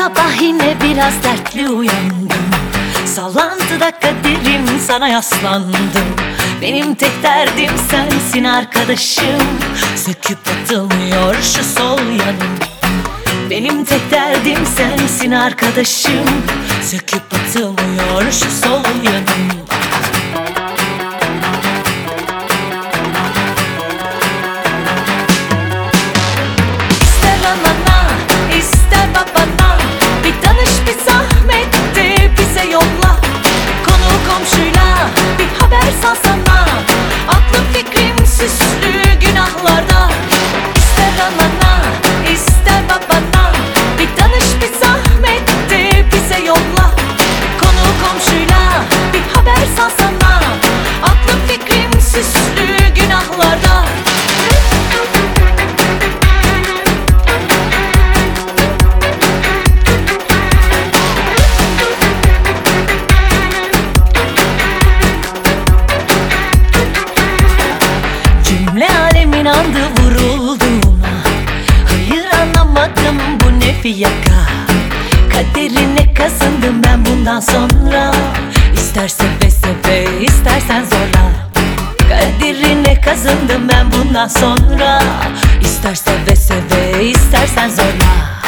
sabah yine biraz dertli uyandım. Sallantıda kaderim sana yaslandım. Benim tek derdim sensin arkadaşım. Söküp atılmıyor şu sol yanım. Benim tek derdim sensin arkadaşım. Söküp atılmıyor şu sol yanım komşuyla bir haber salsana. Aklım fikrim süslü günahlarda. Cümle alem inandı vurulduğuna Hayır anlamadım bu ne fiyaka Kaderine kazındım ben bundan sonra. İster seve seve istersen zorla. Kaderine kazındım ben bundan sonra. İster seve seve istersen zorla